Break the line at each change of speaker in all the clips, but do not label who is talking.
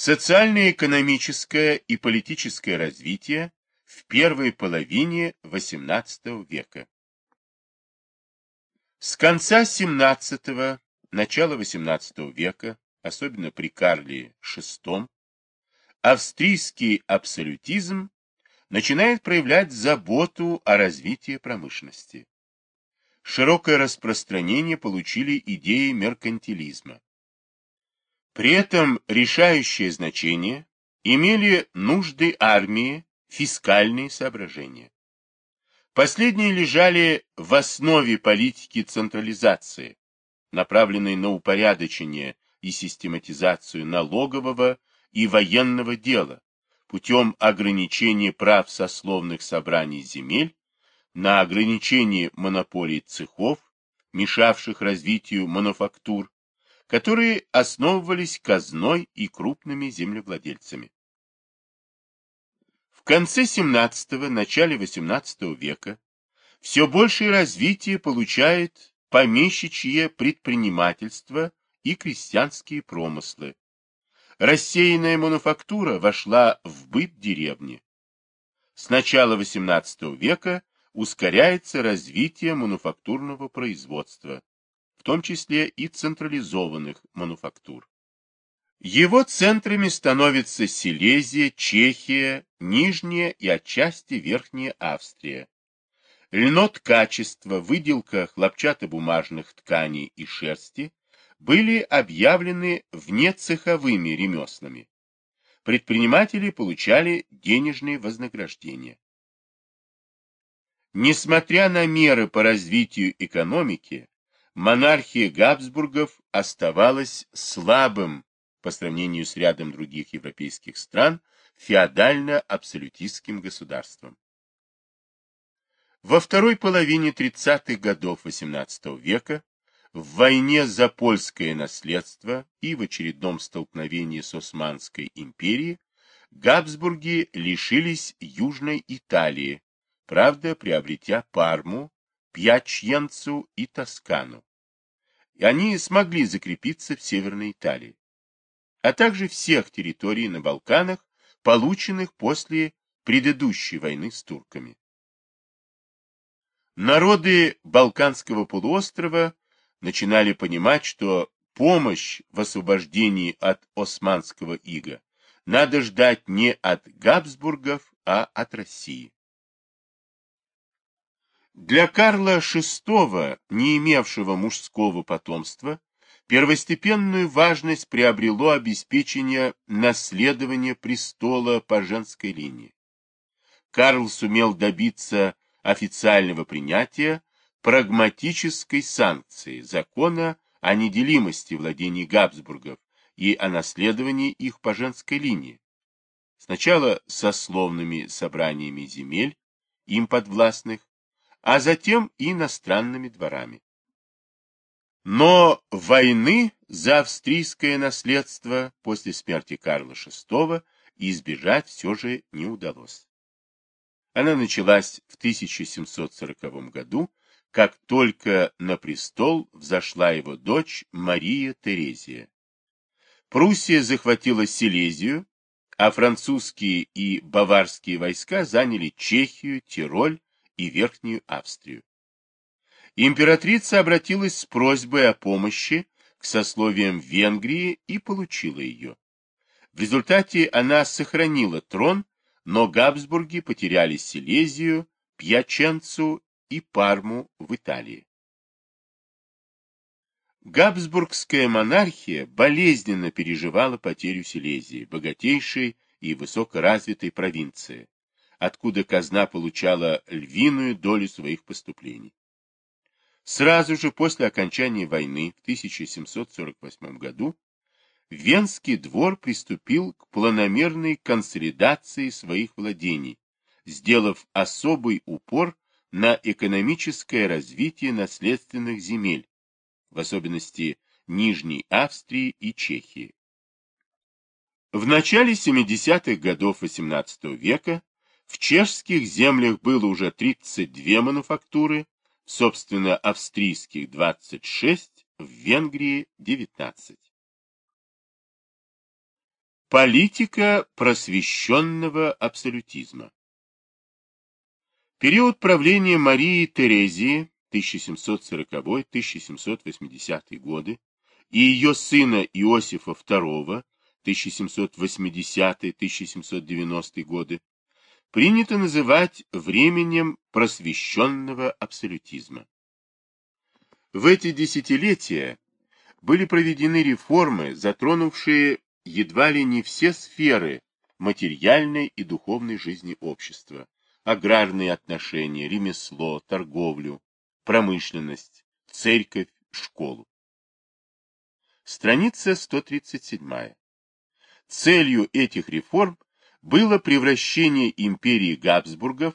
Социально-экономическое и политическое развитие в первой половине XVIII века. С конца XVII – начала XVIII века, особенно при Карле VI, австрийский абсолютизм начинает проявлять заботу о развитии промышленности. Широкое распространение получили идеи меркантилизма. При этом решающее значение имели нужды армии, фискальные соображения. Последние лежали в основе политики централизации, направленной на упорядочение и систематизацию налогового и военного дела путем ограничения прав сословных собраний земель, на ограничение монополий цехов, мешавших развитию мануфактур, которые основывались казной и крупными землевладельцами. В конце 17 начале 18 века все большее развитие получает помещичье предпринимательство и крестьянские промыслы. Рассеянная мануфактура вошла в быт деревни. С начала XVIII века ускоряется развитие мануфактурного производства, в том числе и централизованных мануфактур. Его центрами становятся Силезия, Чехия, Нижняя и отчасти Верхняя Австрия. Льнот качества, выделка хлопчатобумажных тканей и шерсти были объявлены внецеховыми ремеслами. Предприниматели получали денежные вознаграждения. Несмотря на меры по развитию экономики, монархия Габсбургов оставалась слабым по сравнению с рядом других европейских стран феодально-абсолютистским государством. Во второй половине 30-х годов XVIII века в войне за польское наследство и в очередном столкновении с Османской империей Габсбурги лишились Южной Италии, правда, приобретя Парму, Пьячьенцу и Тоскану и они смогли закрепиться в Северной Италии, а также всех территорий на Балканах, полученных после предыдущей войны с турками. Народы Балканского полуострова начинали понимать, что помощь в освобождении от османского ига надо ждать не от Габсбургов, а от России. Для Карла VI, не имевшего мужского потомства, первостепенную важность приобрело обеспечение наследования престола по женской линии. Карл сумел добиться официального принятия прагматической санкции закона о неделимости владений Габсбургов и о наследовании их по женской линии. Сначала сословными собраниями земель, им подвластных, а затем и иностранными дворами. Но войны за австрийское наследство после смерти Карла VI избежать все же не удалось. Она началась в 1740 году, как только на престол взошла его дочь Мария Терезия. Пруссия захватила Силезию, а французские и баварские войска заняли Чехию, Тироль, и Верхнюю Австрию. Императрица обратилась с просьбой о помощи к сословиям Венгрии и получила ее. В результате она сохранила трон, но Габсбурги потеряли Силезию, Пьяченцу и Парму в Италии. Габсбургская монархия болезненно переживала потерю Силезии, богатейшей и высокоразвитой провинции, откуда казна получала львиную долю своих поступлений. Сразу же после окончания войны в 1748 году Венский двор приступил к планомерной консолидации своих владений, сделав особый упор на экономическое развитие наследственных земель, в особенности Нижней Австрии и Чехии. В начале 70-х годов XVIII века в чешских землях было уже 32 мануфактуры, собственно, австрийских 26, в Венгрии 19. Политика просвещенного абсолютизма Период правления Марии Терезии 1740-1780 годы и ее сына Иосифа II 1780-1790 годы принято называть временем просвещенного абсолютизма. В эти десятилетия были проведены реформы, затронувшие едва ли не все сферы материальной и духовной жизни общества, аграрные отношения, ремесло, торговлю, промышленность, церковь, школу. Страница 137. Целью этих реформ было превращение империи Габсбургов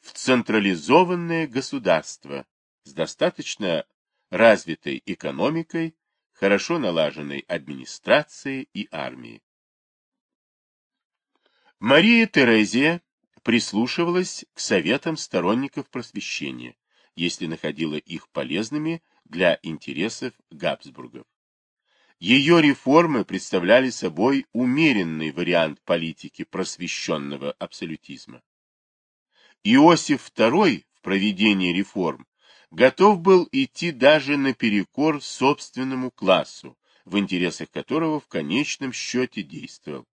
в централизованное государство с достаточно развитой экономикой, хорошо налаженной администрацией и армией. Мария Терезия прислушивалась к советам сторонников просвещения, если находила их полезными для интересов Габсбургов. Ее реформы представляли собой умеренный вариант политики просвещенного абсолютизма. Иосиф II в проведении реформ готов был идти даже наперекор собственному классу, в интересах которого в конечном счете действовал.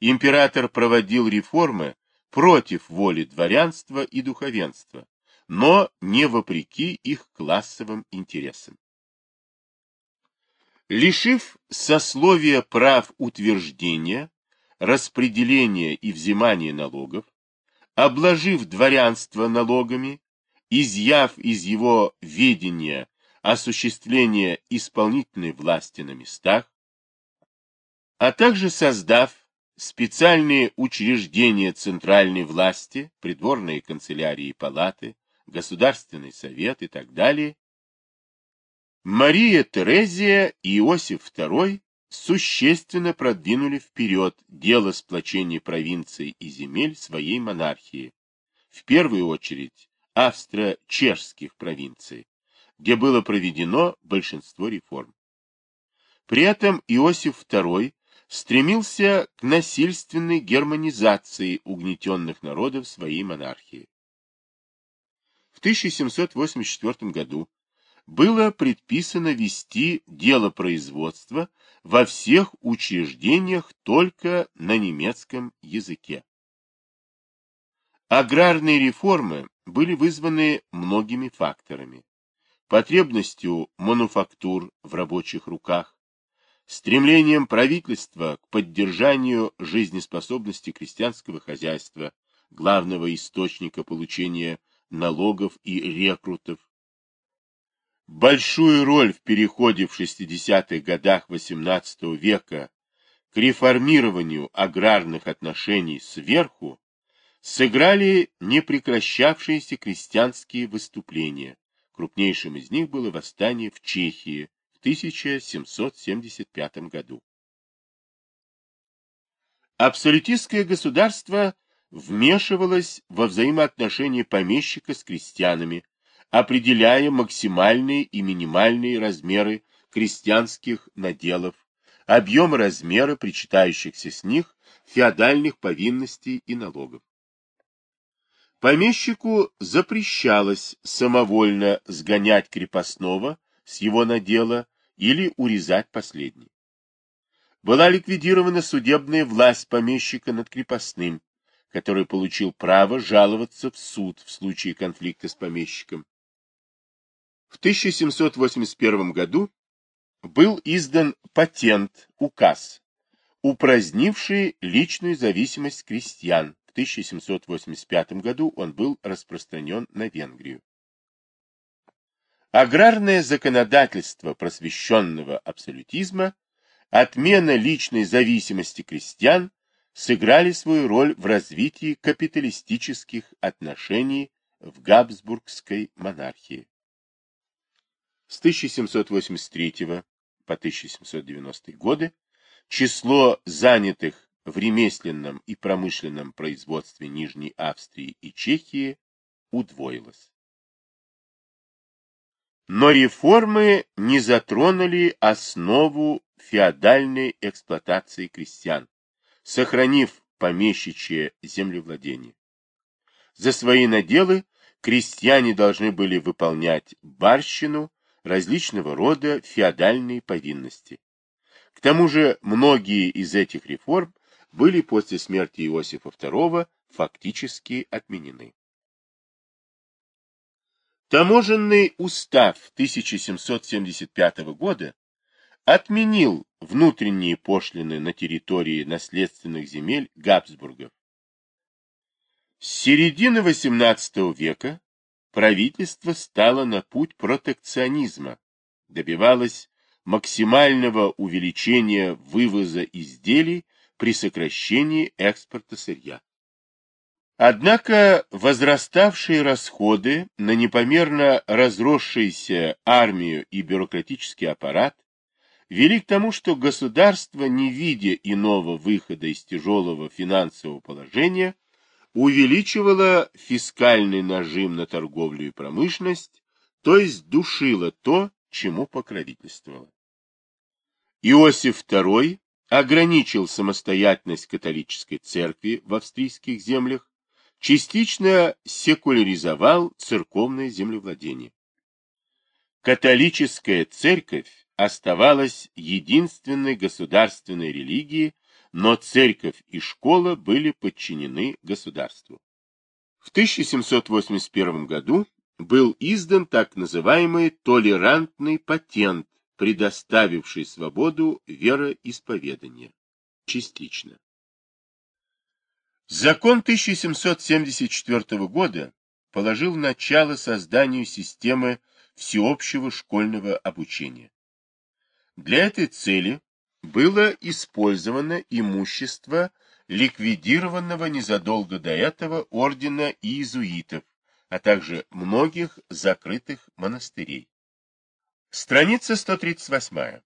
Император проводил реформы против воли дворянства и духовенства, но не вопреки их классовым интересам. Лишив сословия прав утверждения, распределения и взимания налогов, обложив дворянство налогами, изъяв из его ведения осуществление исполнительной власти на местах, а также создав специальные учреждения центральной власти, придворные канцелярии и палаты, Государственный совет и так далее, Мария Терезия и Иосиф II существенно продвинули вперед дело сплочения провинций и земель своей монархии, в первую очередь австро-чешских провинций, где было проведено большинство реформ. При этом Иосиф II стремился к насильственной германизации угнетенных народов своей монархии. В 1784 году было предписано вести дело производства во всех учреждениях только на немецком языке. Аграрные реформы были вызваны многими факторами. Потребностью мануфактур в рабочих руках, стремлением правительства к поддержанию жизнеспособности крестьянского хозяйства, главного источника получения налогов и рекрутов, Большую роль в переходе в 60-х годах XVIII века к реформированию аграрных отношений сверху сыграли непрекращавшиеся крестьянские выступления. Крупнейшим из них было восстание в Чехии в 1775 году. Абсолютистское государство вмешивалось во взаимоотношения помещика с крестьянами, определяя максимальные и минимальные размеры крестьянских наделов, объем размера причитающихся с них феодальных повинностей и налогов. Помещику запрещалось самовольно сгонять крепостного с его надела или урезать последний. Была ликвидирована судебная власть помещика над крепостным, который получил право жаловаться в суд в случае конфликта с помещиком. В 1781 году был издан патент, указ, упразднивший личную зависимость крестьян. В 1785 году он был распространен на Венгрию. Аграрное законодательство просвещенного абсолютизма, отмена личной зависимости крестьян сыграли свою роль в развитии капиталистических отношений в Габсбургской монархии. С 1783 по 1790 годы число занятых в ремесленном и промышленном производстве Нижней Австрии и Чехии удвоилось. Но реформы не затронули основу феодальной эксплуатации крестьян, сохранив помещичье землевладение. За свои наделы крестьяне должны были выполнять барщину, различного рода феодальные повинности. К тому же многие из этих реформ были после смерти Иосифа II фактически отменены. Таможенный устав 1775 года отменил внутренние пошлины на территории наследственных земель Габсбургов. С середины XVIII века правительство стало на путь протекционизма, добивалось максимального увеличения вывоза изделий при сокращении экспорта сырья. Однако возраставшие расходы на непомерно разросшуюся армию и бюрократический аппарат вели к тому, что государство, не видя иного выхода из тяжелого финансового положения, увеличивало фискальный нажим на торговлю и промышленность, то есть душило то, чему покровительствовало. Иосиф II ограничил самостоятельность католической церкви в австрийских землях, частично секуляризовал церковное землевладение. Католическая церковь оставалась единственной государственной религией, но церковь и школа были подчинены государству. В 1781 году был издан так называемый толерантный патент, предоставивший свободу вероисповедания. Частично. Закон 1774 года положил начало созданию системы всеобщего школьного обучения. Для этой цели было использовано имущество ликвидированного незадолго до этого ордена иезуитов, а также многих закрытых монастырей. Страница 138.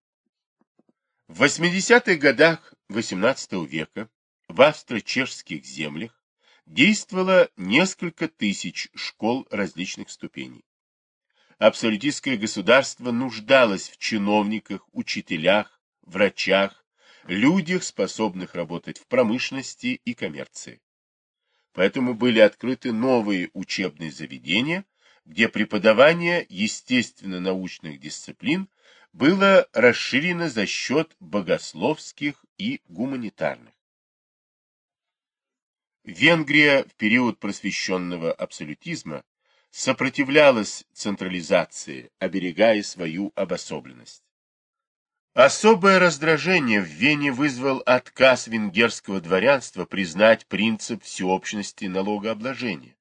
В 80-х годах XVIII века в австро-чешских землях действовало несколько тысяч школ различных ступеней. Абсолютистское государство нуждалось в чиновниках, учителях, врачах, людях, способных работать в промышленности и коммерции. Поэтому были открыты новые учебные заведения, где преподавание естественно-научных дисциплин было расширено за счет богословских и гуманитарных. Венгрия в период просвещенного абсолютизма сопротивлялась централизации, оберегая свою обособленность. Особое раздражение в Вене вызвал отказ венгерского дворянства признать принцип всеобщности налогообложения.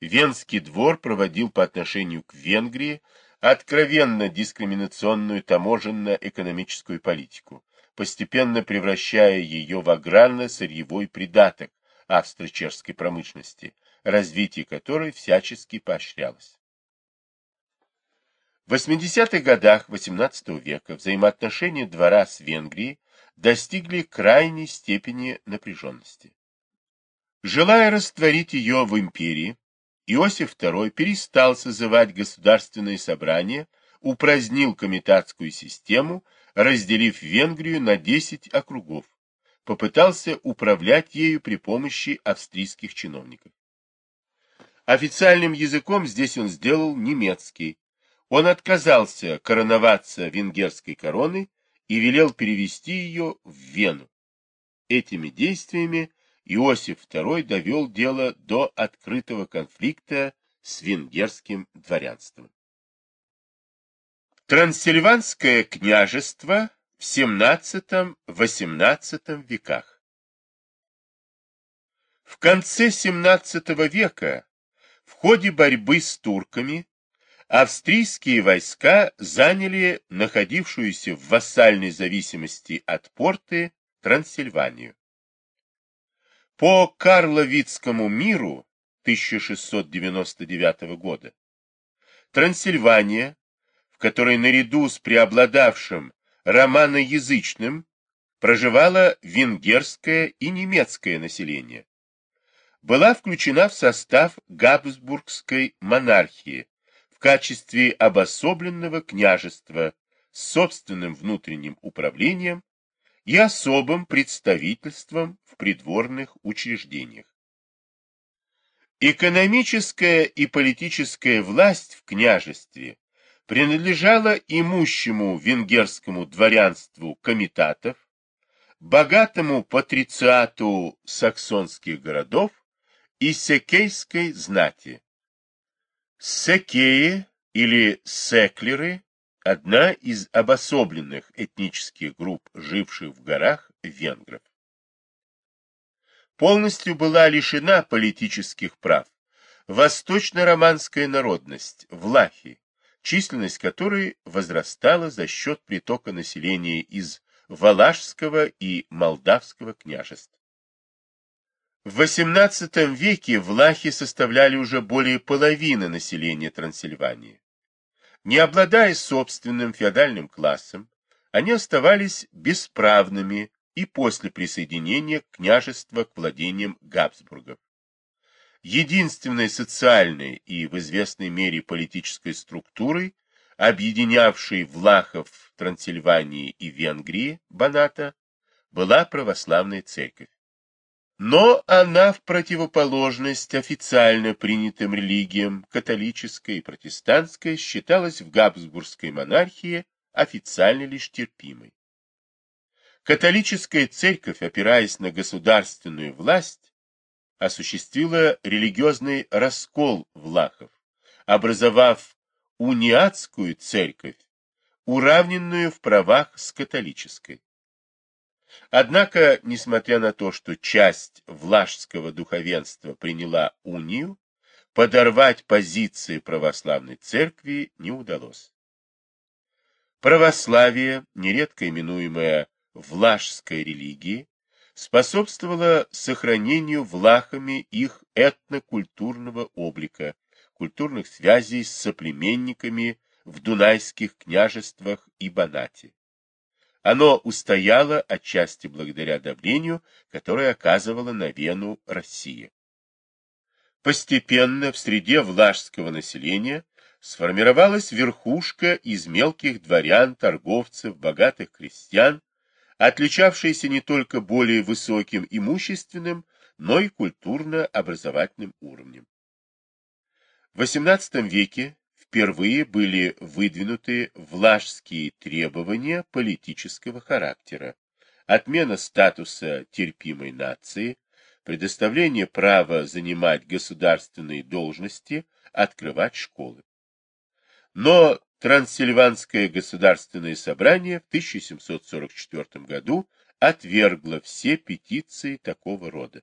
Венский двор проводил по отношению к Венгрии откровенно дискриминационную таможенно-экономическую политику, постепенно превращая ее в аграрно-сырьевой придаток австро-чешской промышленности, развитие которой всячески поощрялось. В 80-х годах XVIII века взаимоотношения двора с Венгрией достигли крайней степени напряженности. Желая растворить ее в империи, Иосиф II перестал созывать государственные собрания, упразднил комитатскую систему, разделив Венгрию на 10 округов, попытался управлять ею при помощи австрийских чиновников. Официальным языком здесь он сделал немецкий, он отказался короноваться венгерской короной и велел перевести ее в Вену. Этими действиями Иосиф II довел дело до открытого конфликта с венгерским дворянством. Трансильванское княжество в XVII-XVIII веках В конце XVII века в ходе борьбы с турками австрийские войска заняли находившуюся в вассальной зависимости от порты Трансильванию. По Карловицкому миру 1699 года Трансильвания, в которой наряду с преобладавшим романоязычным проживало венгерское и немецкое население, была включена в состав Габсбургской монархии, в качестве обособленного княжества с собственным внутренним управлением и особым представительством в придворных учреждениях. Экономическая и политическая власть в княжестве принадлежала имущему венгерскому дворянству комитатов, богатому патрициату саксонских городов и секейской знати. Секеи или секлеры – одна из обособленных этнических групп, живших в горах венгров. Полностью была лишена политических прав восточно-романская народность, влахи, численность которой возрастала за счет притока населения из Валашского и Молдавского княжеств. В XVIII веке влахи составляли уже более половины населения Трансильвании. Не обладая собственным феодальным классом, они оставались бесправными и после присоединения княжества к владениям Габсбургов. Единственной социальной и в известной мере политической структурой, объединявшей влахов Трансильвании и Венгрии, Баната, была православная церковь. Но она в противоположность официально принятым религиям, католической и протестантской, считалась в Габсбургской монархии официально лишь терпимой. Католическая церковь, опираясь на государственную власть, осуществила религиозный раскол влахов, образовав униатскую церковь, уравненную в правах с католической. Однако, несмотря на то, что часть влажского духовенства приняла унию, подорвать позиции православной церкви не удалось. Православие, нередко именуемое влажской религией, способствовало сохранению влахами их этнокультурного облика, культурных связей с соплеменниками в дунайских княжествах и Банате. Оно устояло отчасти благодаря давлению, которое оказывала на Вену Россия. Постепенно в среде влажского населения сформировалась верхушка из мелких дворян, торговцев, богатых крестьян, отличавшаяся не только более высоким имущественным, но и культурно-образовательным уровнем. В XVIII веке впервые были выдвинуты влажские требования политического характера, отмена статуса терпимой нации, предоставление права занимать государственные должности, открывать школы. Но Трансильванское государственное собрание в 1744 году отвергло все петиции такого рода.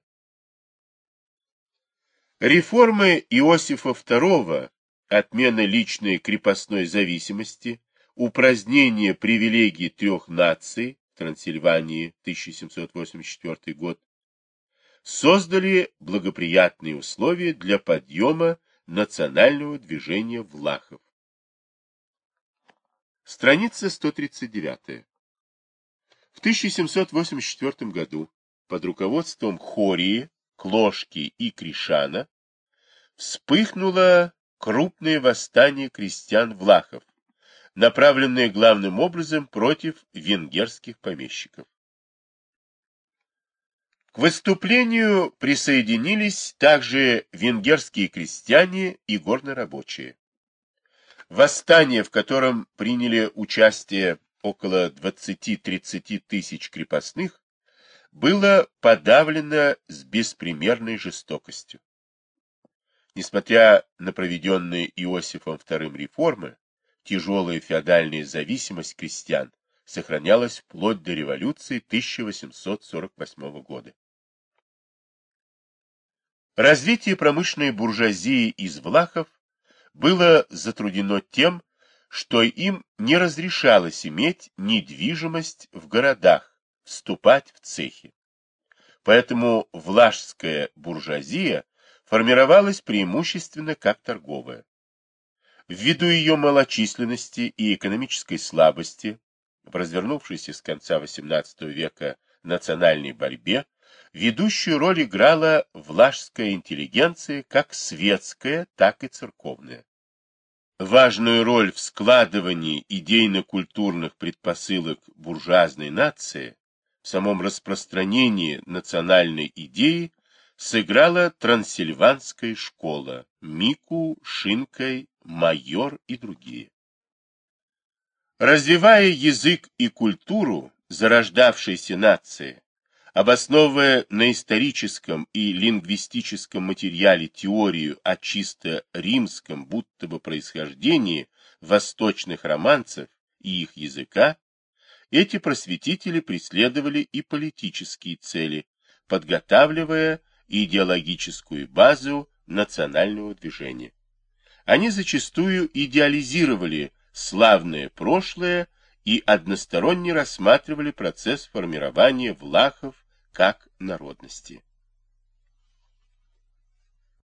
Реформы Иосифа II отмена личной крепостной зависимости, упразднение привилегий трех наций, Трансильвании, 1784 год, создали благоприятные условия для подъема национального движения влахов. Страница 139. В 1784 году под руководством Хории, Клошки и Кришана вспыхнуло крупные восстания крестьян-влахов, направленные главным образом против венгерских помещиков. К выступлению присоединились также венгерские крестьяне и горнорабочие. Восстание, в котором приняли участие около 20-30 тысяч крепостных, было подавлено с беспримерной жестокостью. Несмотря на проведенные Иосифом II реформы, тяжелая феодальная зависимость крестьян сохранялась вплоть до революции 1848 года. Развитие промышленной буржуазии из Влахов было затруднено тем, что им не разрешалось иметь недвижимость в городах, вступать в цехи. Поэтому влажская буржуазия формировалась преимущественно как торговая. Ввиду ее малочисленности и экономической слабости, в развернувшейся с конца XVIII века национальной борьбе, ведущую роль играла влажская интеллигенция как светская, так и церковная. важную роль в складывании идейно-культурных предпосылок буржуазной нации, в самом распространении национальной идеи сыграла Трансильванская школа, Мику, Шинкой, Майор и другие. Развивая язык и культуру зарождавшейся нации, обосновывая на историческом и лингвистическом материале теорию о чисто римском будто бы происхождении восточных романцев и их языка, эти просветители преследовали и политические цели, подготавливая идеологическую базу национального движения. Они зачастую идеализировали славное прошлое и односторонне рассматривали процесс формирования влахов как народности.